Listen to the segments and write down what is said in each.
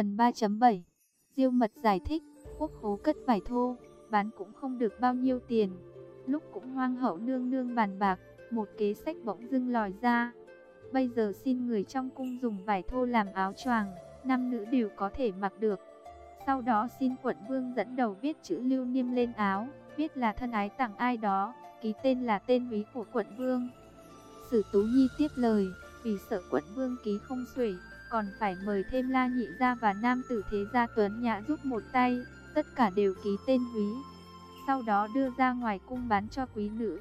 Phần 3.7 Diêu mật giải thích, quốc hố cất vải thô, bán cũng không được bao nhiêu tiền. Lúc cũng hoang hậu nương nương bàn bạc, một kế sách bỗng dưng lòi ra. Bây giờ xin người trong cung dùng vải thô làm áo choàng, nam nữ đều có thể mặc được. Sau đó xin quận vương dẫn đầu viết chữ lưu niêm lên áo, viết là thân ái tặng ai đó, ký tên là tên quý của quận vương. Sử Tú Nhi tiếp lời, vì sợ quận vương ký không xuể, còn phải mời thêm La Nhị Gia và Nam Tử Thế Gia Tuấn Nhã giúp một tay, tất cả đều ký tên quý. Sau đó đưa ra ngoài cung bán cho quý nữ.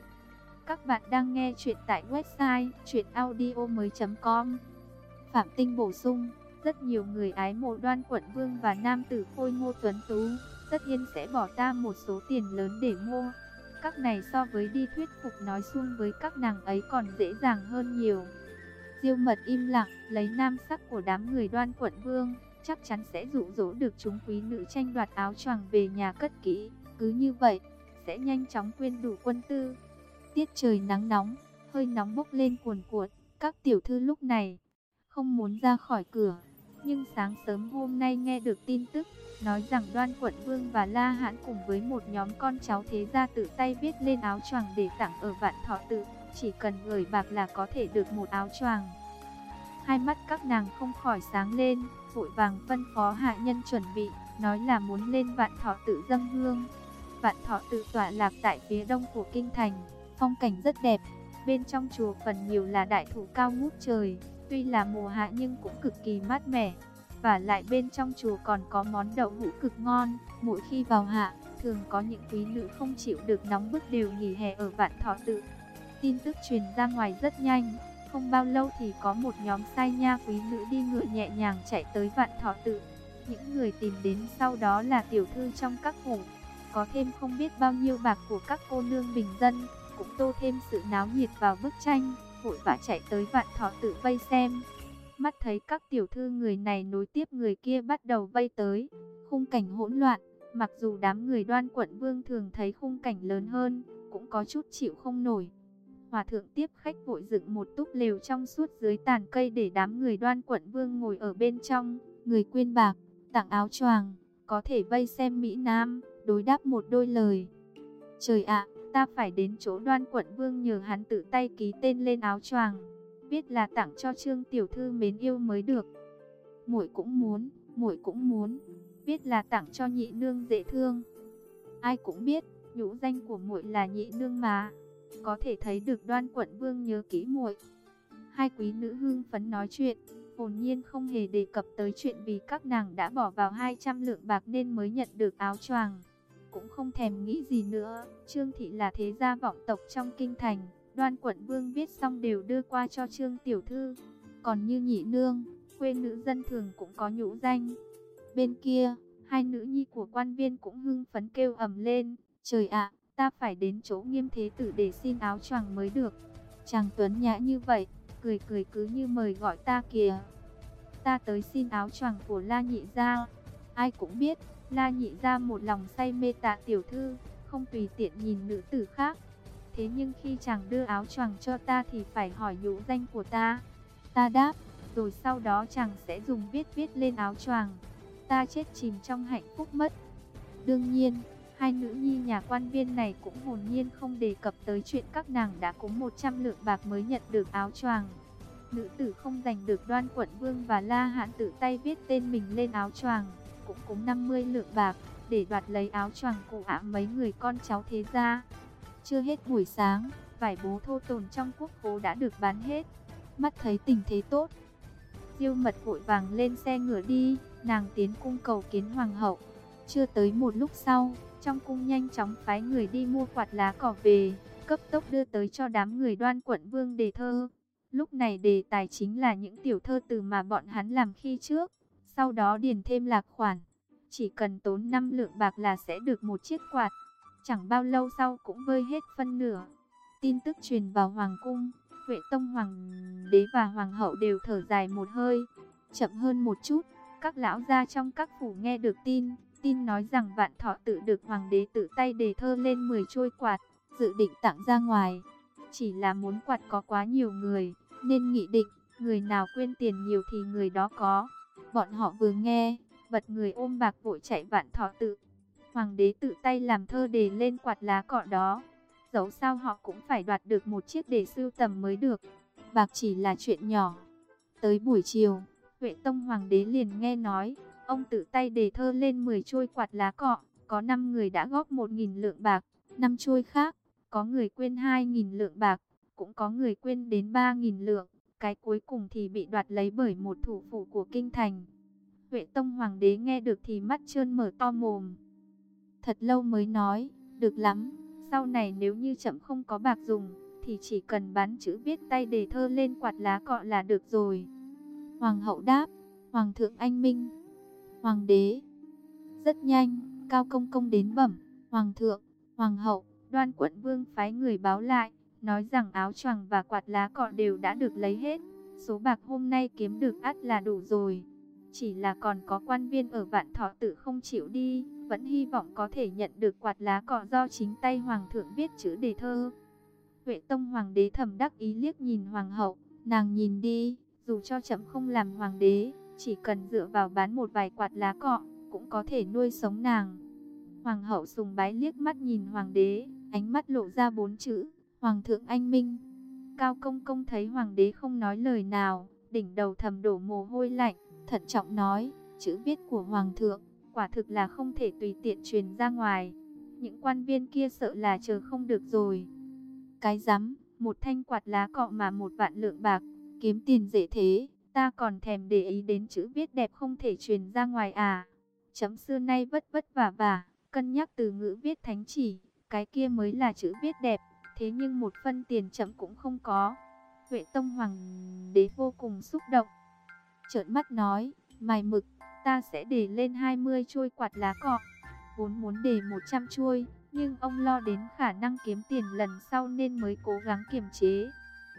Các bạn đang nghe chuyện tại website chuyenaudio.com Phạm Tinh bổ sung, rất nhiều người ái mộ đoan quận vương và Nam Tử Khôi Ngô Tuấn Tú, tất nhiên sẽ bỏ ta một số tiền lớn để mua. Các này so với đi thuyết phục nói xuông với các nàng ấy còn dễ dàng hơn nhiều. Diêu mật im lặng, lấy nam sắc của đám người đoan quận vương, chắc chắn sẽ dụ dỗ được chúng quý nữ tranh đoạt áo choàng về nhà cất kỹ. Cứ như vậy, sẽ nhanh chóng quên đủ quân tư. Tiết trời nắng nóng, hơi nóng bốc lên cuồn cuộn, các tiểu thư lúc này không muốn ra khỏi cửa. Nhưng sáng sớm hôm nay nghe được tin tức, nói rằng Đoan Quận Vương và La Hãn cùng với một nhóm con cháu thế gia tự tay viết lên áo choàng để tặng ở vạn thọ tự, chỉ cần gửi bạc là có thể được một áo choàng. Hai mắt các nàng không khỏi sáng lên, vội vàng phân phó hạ nhân chuẩn bị, nói là muốn lên vạn thọ tự dâng hương. Vạn thọ tự tọa lạc tại phía đông của kinh thành, phong cảnh rất đẹp, bên trong chùa phần nhiều là đại thụ cao ngút trời, tuy là mùa hạ nhưng cũng cực kỳ mát mẻ. Và lại bên trong chùa còn có món đậu hũ cực ngon, mỗi khi vào hạ, thường có những quý nữ không chịu được nóng bức đều nghỉ hè ở vạn thọ tự. Tin tức truyền ra ngoài rất nhanh, không bao lâu thì có một nhóm sai nha quý nữ đi ngựa nhẹ nhàng chạy tới vạn thọ tự. Những người tìm đến sau đó là tiểu thư trong các phủ, có thêm không biết bao nhiêu bạc của các cô nương bình dân, cũng tô thêm sự náo nhiệt vào bức tranh, vội vã chạy tới vạn thọ tự vây xem. Mắt thấy các tiểu thư người này nối tiếp người kia bắt đầu vây tới, khung cảnh hỗn loạn, mặc dù đám người đoan quận vương thường thấy khung cảnh lớn hơn, cũng có chút chịu không nổi. Hòa thượng tiếp khách vội dựng một túp lều trong suốt dưới tàn cây để đám người đoan quận vương ngồi ở bên trong, người quyên bạc, tặng áo choàng, có thể vây xem Mỹ Nam, đối đáp một đôi lời. Trời ạ, ta phải đến chỗ đoan quận vương nhờ hắn tự tay ký tên lên áo choàng, biết là tặng cho trương tiểu thư mến yêu mới được. muội cũng muốn, muội cũng muốn, biết là tặng cho nhị nương dễ thương. Ai cũng biết, nhũ danh của muội là nhị nương mà có thể thấy được đoan quận vương nhớ kỹ muội. Hai quý nữ hương phấn nói chuyện, hồn nhiên không hề đề cập tới chuyện vì các nàng đã bỏ vào 200 lượng bạc nên mới nhận được áo choàng. Cũng không thèm nghĩ gì nữa, Trương Thị là thế gia vọng tộc trong kinh thành, đoan quận vương viết xong đều đưa qua cho Trương Tiểu Thư. Còn như nhị nương, quê nữ dân thường cũng có nhũ danh. Bên kia, hai nữ nhi của quan viên cũng hưng phấn kêu ầm lên, trời ạ, ta phải đến chỗ nghiêm thế tử để xin áo choàng mới được. Chàng Tuấn nhã như vậy, cười cười cứ như mời gọi ta kìa. Ta tới xin áo choàng của La Nhị Gia. Ai cũng biết, La Nhị Gia một lòng say mê tạ tiểu thư, không tùy tiện nhìn nữ tử khác. Thế nhưng khi chàng đưa áo choàng cho ta thì phải hỏi nhũ danh của ta. Ta đáp, rồi sau đó chàng sẽ dùng viết viết lên áo choàng. Ta chết chìm trong hạnh phúc mất. Đương nhiên, Hai nữ nhi nhà quan viên này cũng hồn nhiên không đề cập tới chuyện các nàng đã cúng 100 lượng bạc mới nhận được áo choàng. Nữ tử không giành được đoan quận vương và la hãn tự tay viết tên mình lên áo choàng, cũng cúng 50 lượng bạc, để đoạt lấy áo choàng cụ ả mấy người con cháu thế gia. Chưa hết buổi sáng, vải bố thô tồn trong quốc phố đã được bán hết. Mắt thấy tình thế tốt. Diêu mật vội vàng lên xe ngựa đi, nàng tiến cung cầu kiến hoàng hậu. Chưa tới một lúc sau, trong cung nhanh chóng phái người đi mua quạt lá cỏ về, cấp tốc đưa tới cho đám người đoan quận vương đề thơ. Lúc này đề tài chính là những tiểu thơ từ mà bọn hắn làm khi trước, sau đó điền thêm lạc khoản. Chỉ cần tốn 5 lượng bạc là sẽ được một chiếc quạt, chẳng bao lâu sau cũng vơi hết phân nửa. Tin tức truyền vào hoàng cung, Huệ Tông Hoàng đế và Hoàng hậu đều thở dài một hơi, chậm hơn một chút, các lão gia trong các phủ nghe được tin, Tin nói rằng vạn thọ tự được hoàng đế tự tay đề thơ lên 10 trôi quạt, dự định tặng ra ngoài. Chỉ là muốn quạt có quá nhiều người, nên nghị định, người nào quên tiền nhiều thì người đó có. Bọn họ vừa nghe, bật người ôm bạc vội chạy vạn thọ tự. Hoàng đế tự tay làm thơ đề lên quạt lá cọ đó. Dẫu sao họ cũng phải đoạt được một chiếc đề sưu tầm mới được. Bạc chỉ là chuyện nhỏ. Tới buổi chiều, Huệ Tông Hoàng đế liền nghe nói, ông tự tay đề thơ lên 10 trôi quạt lá cọ, có 5 người đã góp 1.000 lượng bạc, 5 trôi khác, có người quên 2.000 lượng bạc, cũng có người quên đến 3.000 lượng, cái cuối cùng thì bị đoạt lấy bởi một thủ phủ của kinh thành. Huệ Tông Hoàng đế nghe được thì mắt trơn mở to mồm. Thật lâu mới nói, được lắm, sau này nếu như chậm không có bạc dùng, thì chỉ cần bán chữ viết tay đề thơ lên quạt lá cọ là được rồi. Hoàng hậu đáp, Hoàng thượng anh minh, Hoàng đế. Rất nhanh, Cao Công Công đến bẩm, Hoàng thượng, Hoàng hậu, đoan quận vương phái người báo lại, nói rằng áo choàng và quạt lá cọ đều đã được lấy hết. Số bạc hôm nay kiếm được ắt là đủ rồi. Chỉ là còn có quan viên ở vạn thọ tự không chịu đi, vẫn hy vọng có thể nhận được quạt lá cọ do chính tay hoàng thượng viết chữ đề thơ. Huệ Tông hoàng đế thầm đắc ý liếc nhìn hoàng hậu, nàng nhìn đi, dù cho chậm không làm hoàng đế, chỉ cần dựa vào bán một vài quạt lá cọ, cũng có thể nuôi sống nàng. Hoàng hậu sùng bái liếc mắt nhìn hoàng đế, ánh mắt lộ ra bốn chữ, Hoàng thượng anh minh. Cao công công thấy hoàng đế không nói lời nào, đỉnh đầu thầm đổ mồ hôi lạnh, thận trọng nói, chữ viết của hoàng thượng, quả thực là không thể tùy tiện truyền ra ngoài. Những quan viên kia sợ là chờ không được rồi. Cái rắm, một thanh quạt lá cọ mà một vạn lượng bạc, kiếm tiền dễ thế, ta còn thèm để ý đến chữ viết đẹp không thể truyền ra ngoài à. Chấm xưa nay vất vất vả vả, cân nhắc từ ngữ viết thánh chỉ, cái kia mới là chữ viết đẹp, thế nhưng một phân tiền chậm cũng không có. Huệ Tông Hoàng đế vô cùng xúc động. Trợn mắt nói, mài mực, ta sẽ để lên 20 chuôi quạt lá cọ. Vốn muốn để 100 chuôi, nhưng ông lo đến khả năng kiếm tiền lần sau nên mới cố gắng kiềm chế.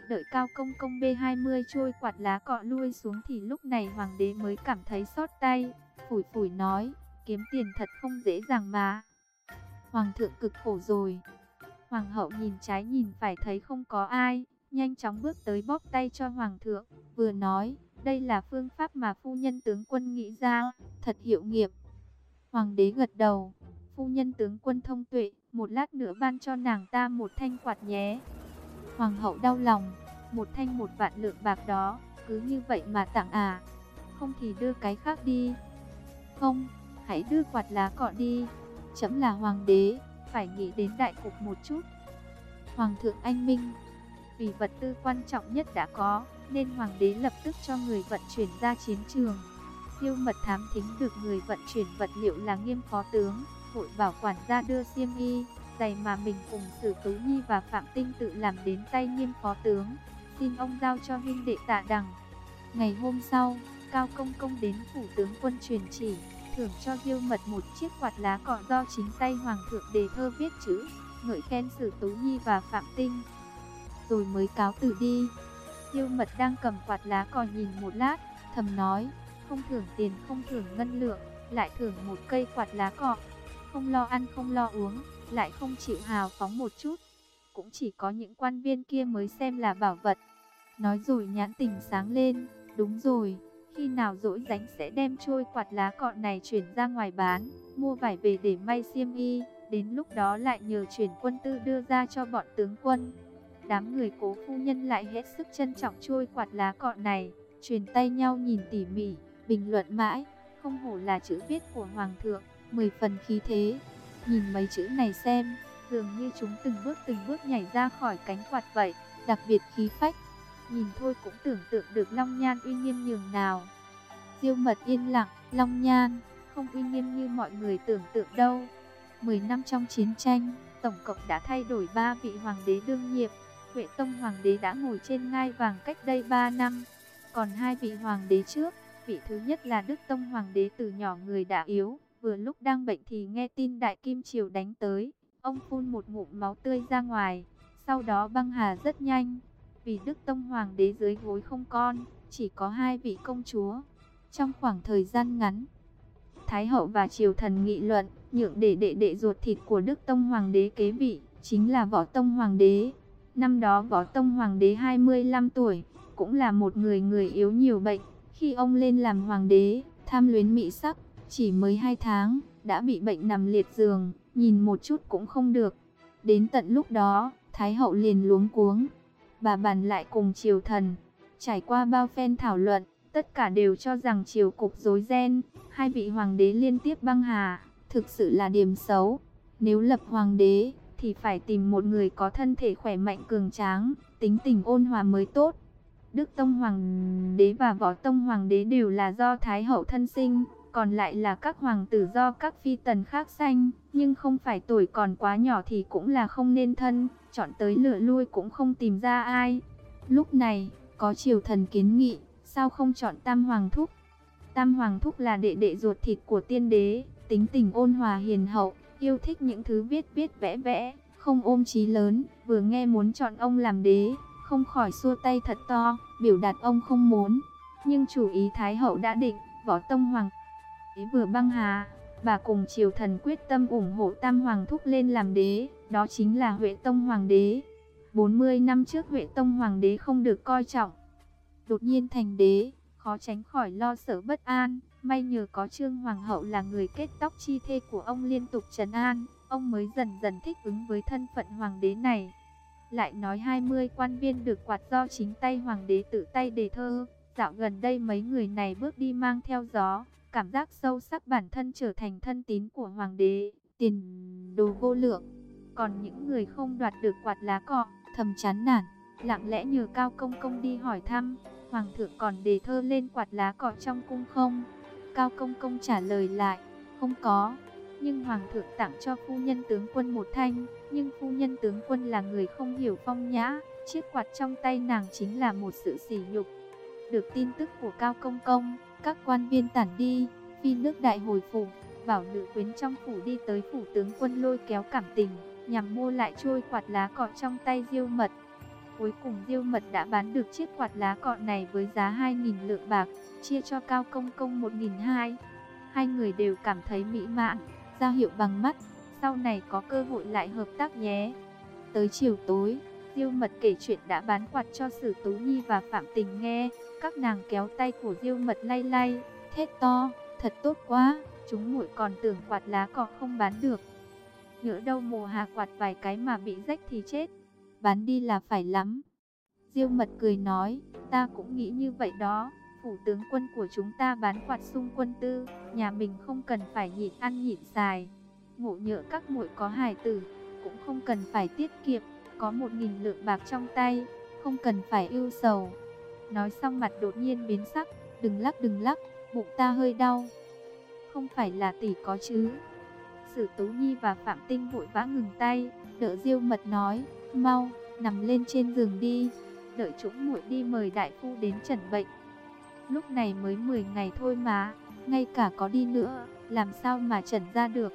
Đợi cao công công B20 trôi quạt lá cọ lui xuống thì lúc này hoàng đế mới cảm thấy xót tay, phủi phủi nói, kiếm tiền thật không dễ dàng mà. Hoàng thượng cực khổ rồi. Hoàng hậu nhìn trái nhìn phải thấy không có ai, nhanh chóng bước tới bóp tay cho hoàng thượng, vừa nói, đây là phương pháp mà phu nhân tướng quân nghĩ ra, thật hiệu nghiệm. Hoàng đế gật đầu, phu nhân tướng quân thông tuệ, một lát nữa ban cho nàng ta một thanh quạt nhé. Hoàng hậu đau lòng, một thanh một vạn lượng bạc đó, cứ như vậy mà tặng à, không thì đưa cái khác đi. Không, hãy đưa quạt lá cọ đi, chấm là hoàng đế, phải nghĩ đến đại cục một chút. Hoàng thượng anh minh, vì vật tư quan trọng nhất đã có, nên hoàng đế lập tức cho người vận chuyển ra chiến trường. Tiêu mật thám thính được người vận chuyển vật liệu là nghiêm phó tướng, hội bảo quản ra đưa xiêm y, giày mà mình cùng Sử Tú Nhi và Phạm Tinh tự làm đến tay nghiêm phó tướng, xin ông giao cho huynh đệ tạ đằng. Ngày hôm sau, Cao Công Công đến phủ tướng quân truyền chỉ, thưởng cho Diêu Mật một chiếc quạt lá cọ do chính tay Hoàng thượng đề thơ viết chữ, ngợi khen Sử Tú Nhi và Phạm Tinh. Rồi mới cáo từ đi. Diêu Mật đang cầm quạt lá cò nhìn một lát, thầm nói, không thưởng tiền không thưởng ngân lượng, lại thưởng một cây quạt lá cọ. Không lo ăn không lo uống, lại không chịu hào phóng một chút. Cũng chỉ có những quan viên kia mới xem là bảo vật. Nói rồi nhãn tình sáng lên, đúng rồi, khi nào rỗi ránh sẽ đem trôi quạt lá cọ này chuyển ra ngoài bán, mua vải về để may xiêm y, đến lúc đó lại nhờ chuyển quân tư đưa ra cho bọn tướng quân. Đám người cố phu nhân lại hết sức trân trọng trôi quạt lá cọ này, truyền tay nhau nhìn tỉ mỉ, bình luận mãi, không hổ là chữ viết của Hoàng thượng, mười phần khí thế. Nhìn mấy chữ này xem, dường như chúng từng bước từng bước nhảy ra khỏi cánh quạt vậy, đặc biệt khí phách. Nhìn thôi cũng tưởng tượng được Long Nhan uy nghiêm nhường nào. Diêu mật yên lặng, Long Nhan, không uy nghiêm như mọi người tưởng tượng đâu. Mười năm trong chiến tranh, tổng cộng đã thay đổi ba vị hoàng đế đương nhiệm. Huệ Tông hoàng đế đã ngồi trên ngai vàng cách đây ba năm. Còn hai vị hoàng đế trước, vị thứ nhất là Đức Tông hoàng đế từ nhỏ người đã yếu, vừa lúc đang bệnh thì nghe tin Đại Kim Triều đánh tới. Ông phun một ngụm máu tươi ra ngoài, sau đó băng hà rất nhanh, vì Đức Tông Hoàng đế dưới gối không con, chỉ có hai vị công chúa. Trong khoảng thời gian ngắn, Thái hậu và triều thần nghị luận, nhượng để đệ đệ ruột thịt của Đức Tông Hoàng đế kế vị, chính là Võ Tông Hoàng đế. Năm đó Võ Tông Hoàng đế 25 tuổi, cũng là một người người yếu nhiều bệnh. Khi ông lên làm Hoàng đế, tham luyến mỹ sắc, chỉ mới hai tháng, đã bị bệnh nằm liệt giường, nhìn một chút cũng không được. Đến tận lúc đó, Thái hậu liền luống cuống. Bà bàn lại cùng triều thần, trải qua bao phen thảo luận, tất cả đều cho rằng triều cục rối ren, hai vị hoàng đế liên tiếp băng hà, thực sự là điểm xấu. Nếu lập hoàng đế, thì phải tìm một người có thân thể khỏe mạnh cường tráng, tính tình ôn hòa mới tốt. Đức Tông Hoàng đế và Võ Tông Hoàng đế đều là do Thái hậu thân sinh, còn lại là các hoàng tử do các phi tần khác sanh, nhưng không phải tuổi còn quá nhỏ thì cũng là không nên thân, chọn tới lựa lui cũng không tìm ra ai. Lúc này, có triều thần kiến nghị, sao không chọn Tam Hoàng Thúc? Tam Hoàng Thúc là đệ đệ ruột thịt của tiên đế, tính tình ôn hòa hiền hậu, yêu thích những thứ viết viết vẽ vẽ, không ôm chí lớn, vừa nghe muốn chọn ông làm đế, không khỏi xua tay thật to, biểu đạt ông không muốn. Nhưng chủ ý Thái Hậu đã định, võ tông hoàng đế vừa băng hà, bà cùng triều thần quyết tâm ủng hộ Tam Hoàng thúc lên làm đế, đó chính là Huệ Tông Hoàng đế. 40 năm trước Huệ Tông Hoàng đế không được coi trọng, đột nhiên thành đế, khó tránh khỏi lo sợ bất an. May nhờ có Trương Hoàng hậu là người kết tóc chi thê của ông liên tục trấn an, ông mới dần dần thích ứng với thân phận hoàng đế này. Lại nói 20 quan viên được quạt do chính tay hoàng đế tự tay đề thơ, dạo gần đây mấy người này bước đi mang theo gió, cảm giác sâu sắc bản thân trở thành thân tín của hoàng đế, tiền đồ vô lượng. Còn những người không đoạt được quạt lá cọ, thầm chán nản, lặng lẽ nhờ Cao Công Công đi hỏi thăm, hoàng thượng còn đề thơ lên quạt lá cọ trong cung không? Cao Công Công trả lời lại, không có. Nhưng Hoàng thượng tặng cho phu nhân tướng quân một thanh, nhưng phu nhân tướng quân là người không hiểu phong nhã, chiếc quạt trong tay nàng chính là một sự sỉ nhục. Được tin tức của Cao Công Công, các quan viên tản đi, phi nước đại hồi phủ, bảo nữ quyến trong phủ đi tới phủ tướng quân lôi kéo cảm tình, nhằm mua lại trôi quạt lá cọ trong tay diêu mật. Cuối cùng diêu mật đã bán được chiếc quạt lá cọ này với giá 2.000 lượng bạc, chia cho Cao Công Công 1.200. Hai người đều cảm thấy mỹ mãn, ra hiệu bằng mắt, sau này có cơ hội lại hợp tác nhé. Tới chiều tối, Diêu Mật kể chuyện đã bán quạt cho Sử Tú Nhi và Phạm Tình nghe, các nàng kéo tay của Diêu Mật lay lay, thét to, thật tốt quá, chúng muội còn tưởng quạt lá cỏ không bán được. Nhỡ đâu mùa hà quạt vài cái mà bị rách thì chết, bán đi là phải lắm. Diêu Mật cười nói, ta cũng nghĩ như vậy đó phủ tướng quân của chúng ta bán quạt sung quân tư, nhà mình không cần phải nhịn ăn nhịn dài Ngộ nhỡ các muội có hài tử, cũng không cần phải tiết kiệm, có một nghìn lượng bạc trong tay, không cần phải ưu sầu. Nói xong mặt đột nhiên biến sắc, đừng lắc đừng lắc, bụng ta hơi đau. Không phải là tỷ có chứ. Sử Tú Nhi và Phạm Tinh vội vã ngừng tay, đỡ Diêu Mật nói, mau, nằm lên trên giường đi, đợi chúng muội đi mời đại phu đến trần bệnh. Lúc này mới 10 ngày thôi mà, ngay cả có đi nữa, làm sao mà trần ra được.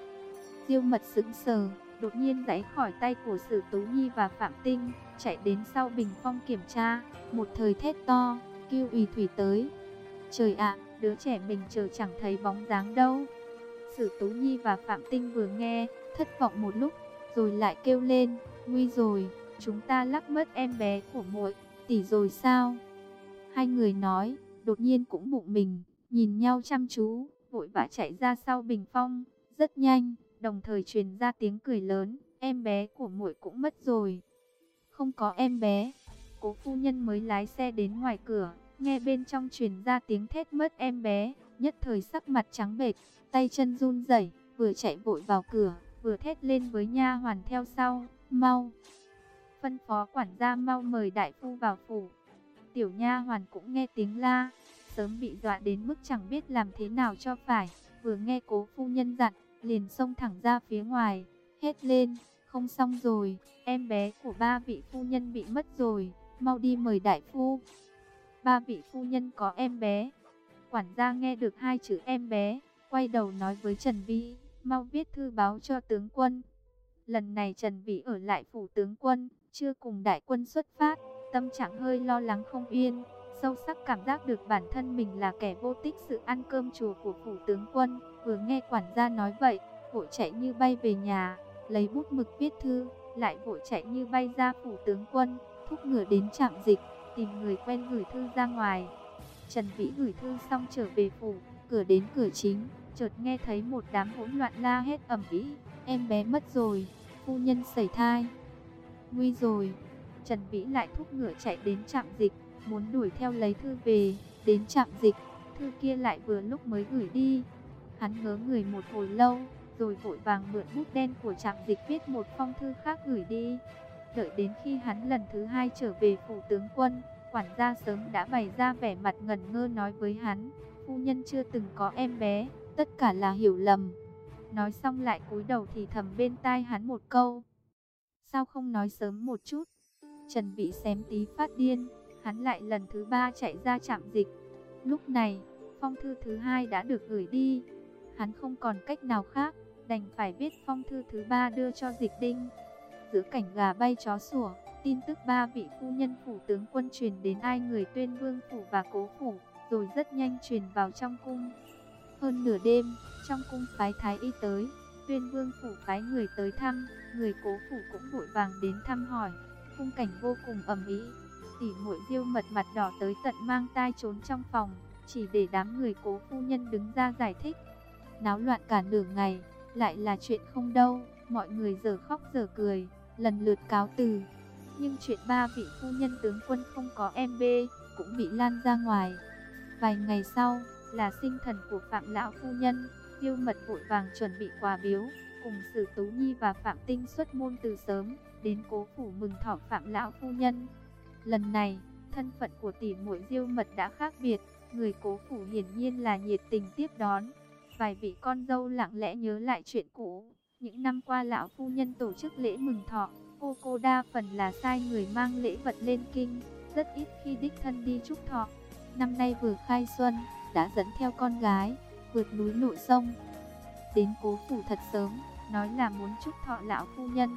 Diêu mật sững sờ, đột nhiên giãy khỏi tay của Sử Tú Nhi và Phạm Tinh, chạy đến sau bình phong kiểm tra, một thời thét to, kêu ủy thủy tới. Trời ạ, đứa trẻ mình chờ chẳng thấy bóng dáng đâu. Sử Tú Nhi và Phạm Tinh vừa nghe, thất vọng một lúc, rồi lại kêu lên, nguy rồi, chúng ta lắc mất em bé của muội, tỷ rồi sao? Hai người nói, đột nhiên cũng bụng mình, nhìn nhau chăm chú, vội vã chạy ra sau bình phong, rất nhanh, đồng thời truyền ra tiếng cười lớn, em bé của muội cũng mất rồi. Không có em bé, cố phu nhân mới lái xe đến ngoài cửa, nghe bên trong truyền ra tiếng thét mất em bé, nhất thời sắc mặt trắng bệch, tay chân run rẩy, vừa chạy vội vào cửa, vừa thét lên với nha hoàn theo sau, mau. Phân phó quản gia mau mời đại phu vào phủ. Tiểu nha hoàn cũng nghe tiếng la, sớm bị dọa đến mức chẳng biết làm thế nào cho phải, vừa nghe cố phu nhân dặn, liền xông thẳng ra phía ngoài, hét lên, không xong rồi, em bé của ba vị phu nhân bị mất rồi, mau đi mời đại phu. Ba vị phu nhân có em bé. Quản gia nghe được hai chữ em bé, quay đầu nói với Trần Vĩ, mau viết thư báo cho tướng quân. Lần này Trần Vĩ ở lại phủ tướng quân, chưa cùng đại quân xuất phát, tâm trạng hơi lo lắng không yên, sâu sắc cảm giác được bản thân mình là kẻ vô tích sự ăn cơm chùa của phủ tướng quân. Vừa nghe quản gia nói vậy, vội chạy như bay về nhà, lấy bút mực viết thư, lại vội chạy như bay ra phủ tướng quân, thúc ngựa đến trạm dịch, tìm người quen gửi thư ra ngoài. Trần Vĩ gửi thư xong trở về phủ, cửa đến cửa chính, chợt nghe thấy một đám hỗn loạn la hét ầm ĩ, em bé mất rồi, phu nhân sẩy thai. Nguy rồi. Trần Vĩ lại thúc ngựa chạy đến trạm dịch, muốn đuổi theo lấy thư về, đến trạm dịch, thư kia lại vừa lúc mới gửi đi. Hắn ngớ người một hồi lâu, rồi vội vàng mượn bút đen của trạm dịch viết một phong thư khác gửi đi. Đợi đến khi hắn lần thứ hai trở về phủ tướng quân, quản gia sớm đã bày ra vẻ mặt ngẩn ngơ nói với hắn, phu nhân chưa từng có em bé, tất cả là hiểu lầm. Nói xong lại cúi đầu thì thầm bên tai hắn một câu. Sao không nói sớm một chút? Trần vị xém tí phát điên, hắn lại lần thứ ba chạy ra trạm dịch. Lúc này, phong thư thứ hai đã được gửi đi. Hắn không còn cách nào khác, đành phải viết phong thư thứ ba đưa cho dịch đinh. Giữa cảnh gà bay chó sủa, tin tức ba vị phu nhân phủ tướng quân truyền đến ai người tuyên vương phủ và cố phủ, rồi rất nhanh truyền vào trong cung. Hơn nửa đêm, trong cung phái thái y tới, tuyên vương phủ phái người tới thăm, người cố phủ cũng vội vàng đến thăm hỏi, khung cảnh vô cùng ầm ĩ. Tỷ muội Diêu mật mặt đỏ tới tận mang tai trốn trong phòng, chỉ để đám người cố phu nhân đứng ra giải thích. Náo loạn cả nửa ngày, lại là chuyện không đâu, mọi người giờ khóc giờ cười, lần lượt cáo từ. Nhưng chuyện ba vị phu nhân tướng quân không có em bê, cũng bị lan ra ngoài. Vài ngày sau, là sinh thần của Phạm Lão Phu Nhân, Diêu Mật vội vàng chuẩn bị quà biếu, cùng Sử Tú Nhi và Phạm Tinh xuất môn từ sớm, đến cố phủ mừng thọ Phạm Lão Phu Nhân. Lần này, thân phận của tỷ muội Diêu Mật đã khác biệt, người cố phủ hiển nhiên là nhiệt tình tiếp đón. Vài vị con dâu lặng lẽ nhớ lại chuyện cũ, những năm qua lão phu nhân tổ chức lễ mừng thọ, cô cô đa phần là sai người mang lễ vật lên kinh, rất ít khi đích thân đi chúc thọ. Năm nay vừa khai xuân, đã dẫn theo con gái, vượt núi lội sông. Đến cố phủ thật sớm, nói là muốn chúc thọ lão phu nhân.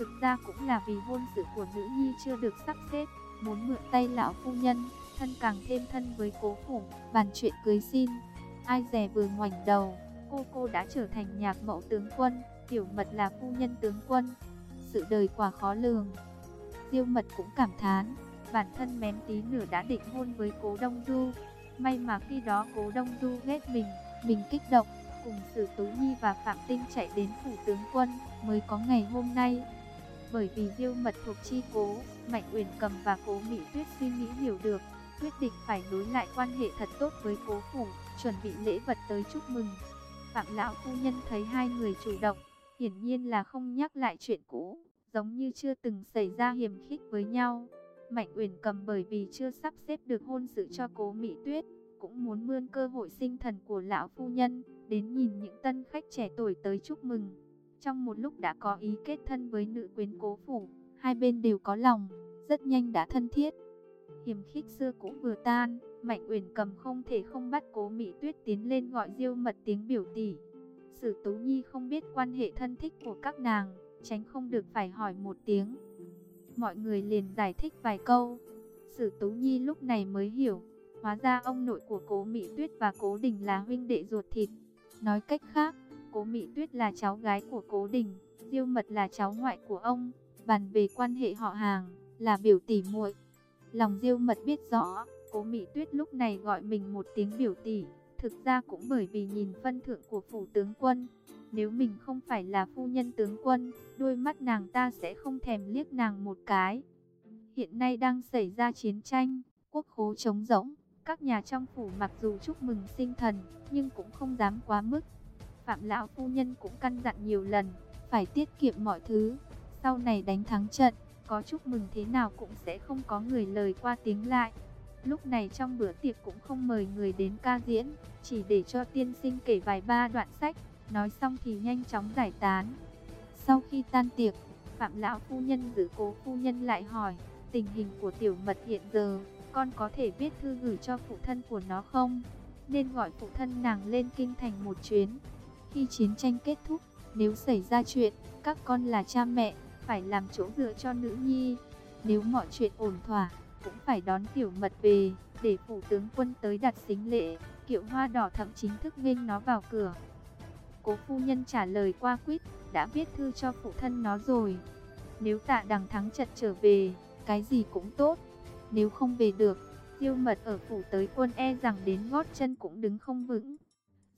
Thực ra cũng là vì hôn sự của nữ nhi chưa được sắp xếp, muốn mượn tay lão phu nhân, thân càng thêm thân với cố phủ, bàn chuyện cưới xin. Ai dè vừa ngoảnh đầu, cô cô đã trở thành nhạc mẫu tướng quân, tiểu mật là phu nhân tướng quân. Sự đời quả khó lường. Diêu mật cũng cảm thán, bản thân mém tí nửa đã định hôn với cố Đông Du. May mà khi đó cố Đông Du ghét mình, mình kích động, cùng Sử Tú Nhi và Phạm Tinh chạy đến phủ tướng quân, mới có ngày hôm nay. Bởi vì diêu mật thuộc chi cố, Mạnh Uyển Cầm và cố Mỹ Tuyết suy nghĩ hiểu được, quyết định phải nối lại quan hệ thật tốt với cố phủ, chuẩn bị lễ vật tới chúc mừng. Phạm Lão Phu Nhân thấy hai người chủ động, hiển nhiên là không nhắc lại chuyện cũ, giống như chưa từng xảy ra hiềm khích với nhau. Mạnh Uyển Cầm bởi vì chưa sắp xếp được hôn sự cho cố Mỹ Tuyết, cũng muốn mượn cơ hội sinh thần của lão phu nhân, đến nhìn những tân khách trẻ tuổi tới chúc mừng. Trong một lúc đã có ý kết thân với nữ quyến cố phủ, hai bên đều có lòng, rất nhanh đã thân thiết. Hiểm khích xưa cũ vừa tan, Mạnh Uyển Cầm không thể không bắt Cố Mỹ Tuyết tiến lên gọi Diêu Mật tiếng biểu tỷ. Sử Tú Nhi không biết quan hệ thân thích của các nàng, tránh không được phải hỏi một tiếng. Mọi người liền giải thích vài câu. Sử Tú Nhi lúc này mới hiểu, hóa ra ông nội của Cố Mỹ Tuyết và Cố Đình là huynh đệ ruột thịt. Nói cách khác, Cố Mỹ Tuyết là cháu gái của Cố Đình, Diêu Mật là cháu ngoại của ông, bàn về quan hệ họ hàng, là biểu tỷ muội. Lòng Diêu Mật biết rõ, Cố Mỹ Tuyết lúc này gọi mình một tiếng biểu tỷ, thực ra cũng bởi vì nhìn phân thượng của phủ tướng quân. Nếu mình không phải là phu nhân tướng quân, đôi mắt nàng ta sẽ không thèm liếc nàng một cái. Hiện nay đang xảy ra chiến tranh, quốc khố trống rỗng, các nhà trong phủ mặc dù chúc mừng sinh thần, nhưng cũng không dám quá mức. Phạm lão phu nhân cũng căn dặn nhiều lần, phải tiết kiệm mọi thứ. Sau này đánh thắng trận, có chúc mừng thế nào cũng sẽ không có người lời qua tiếng lại. Lúc này trong bữa tiệc cũng không mời người đến ca diễn, chỉ để cho tiên sinh kể vài ba đoạn sách, nói xong thì nhanh chóng giải tán. Sau khi tan tiệc, Phạm Lão Phu Nhân giữ cố Phu Nhân lại hỏi, tình hình của tiểu mật hiện giờ, con có thể viết thư gửi cho phụ thân của nó không? Nên gọi phụ thân nàng lên kinh thành một chuyến. Khi chiến tranh kết thúc, nếu xảy ra chuyện, các con là cha mẹ, phải làm chỗ dựa cho nữ nhi. Nếu mọi chuyện ổn thỏa, cũng phải đón tiểu mật về, để phủ tướng quân tới đặt xính lễ, kiệu hoa đỏ thậm chính thức nghênh nó vào cửa. Cố phu nhân trả lời qua quýt, đã viết thư cho phụ thân nó rồi. Nếu tạ đằng thắng trận trở về, cái gì cũng tốt. Nếu không về được, tiêu mật ở phủ tới quân e rằng đến gót chân cũng đứng không vững.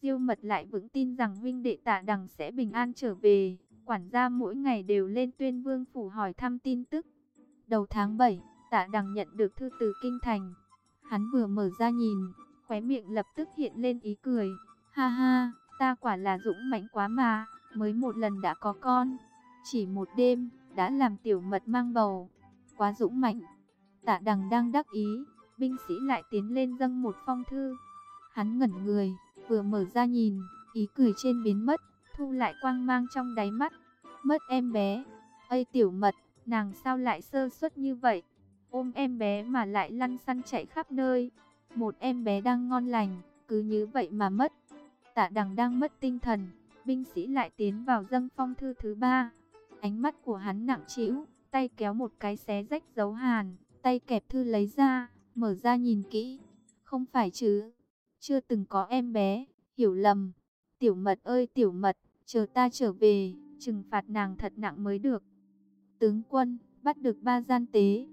Diêu mật lại vững tin rằng huynh đệ tạ đằng sẽ bình an trở về. Quản gia mỗi ngày đều lên tuyên vương phủ hỏi thăm tin tức. Đầu tháng 7, tạ đằng nhận được thư từ kinh thành. Hắn vừa mở ra nhìn, khóe miệng lập tức hiện lên ý cười. Ha ha, ta quả là dũng mãnh quá mà, mới một lần đã có con. Chỉ một đêm, đã làm tiểu mật mang bầu. Quá dũng mãnh. Tạ đằng đang đắc ý, binh sĩ lại tiến lên dâng một phong thư. Hắn ngẩn người, vừa mở ra nhìn, ý cười trên biến mất, thu lại quang mang trong đáy mắt. Mất em bé, ây tiểu mật, nàng sao lại sơ suất như vậy? Ôm em bé mà lại lăn xăn chạy khắp nơi. Một em bé đang ngon lành, cứ như vậy mà mất. Tạ đằng đang mất tinh thần, binh sĩ lại tiến vào dâng phong thư thứ ba. Ánh mắt của hắn nặng trĩu, tay kéo một cái xé rách dấu hàn, tay kẹp thư lấy ra, mở ra nhìn kỹ. Không phải chứ, chưa từng có em bé, hiểu lầm. Tiểu mật ơi tiểu mật, chờ ta trở về, trừng phạt nàng thật nặng mới được. Tướng quân, bắt được ba gian tế.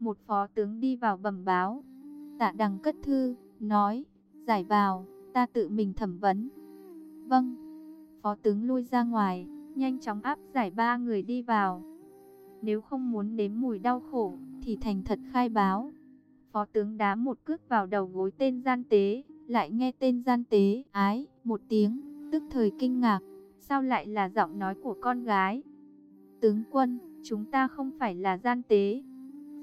Một phó tướng đi vào bẩm báo. Tạ đằng cất thư, nói, giải vào, ta tự mình thẩm vấn. Vâng, phó tướng lui ra ngoài, nhanh chóng áp giải ba người đi vào. Nếu không muốn nếm mùi đau khổ, thì thành thật khai báo. Phó tướng đá một cước vào đầu gối tên gian tế, lại nghe tên gian tế, ái, một tiếng, tức thời kinh ngạc, sao lại là giọng nói của con gái? Tướng quân, chúng ta không phải là gian tế.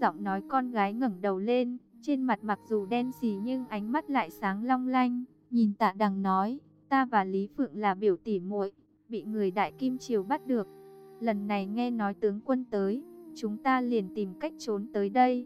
Giọng nói con gái ngẩng đầu lên, trên mặt mặc dù đen xì nhưng ánh mắt lại sáng long lanh, nhìn tạ đằng nói, ta và Lý Phượng là biểu tỷ muội, bị người đại kim triều bắt được. Lần này nghe nói tướng quân tới, chúng ta liền tìm cách trốn tới đây.